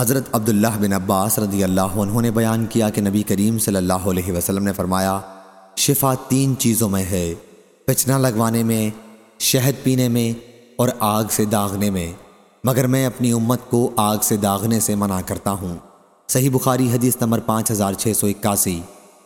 حضرت عبداللہ بن عباس رضی اللہ عنہ نے بیان کیا کہ نبی کریم صلی اللہ علیہ وسلم نے فرمایا، شفا تین چیزوں میں ہے پچنا لگوانے میں، شہد پینے میں اور آگ سے داغنے میں۔ مگر میں اپنی امت کو آگ سے داغنے سے منع کرتا ہوں۔ صحیح بخاری حدیث نمبر پانچ ہزار چھ سو اکاسی۔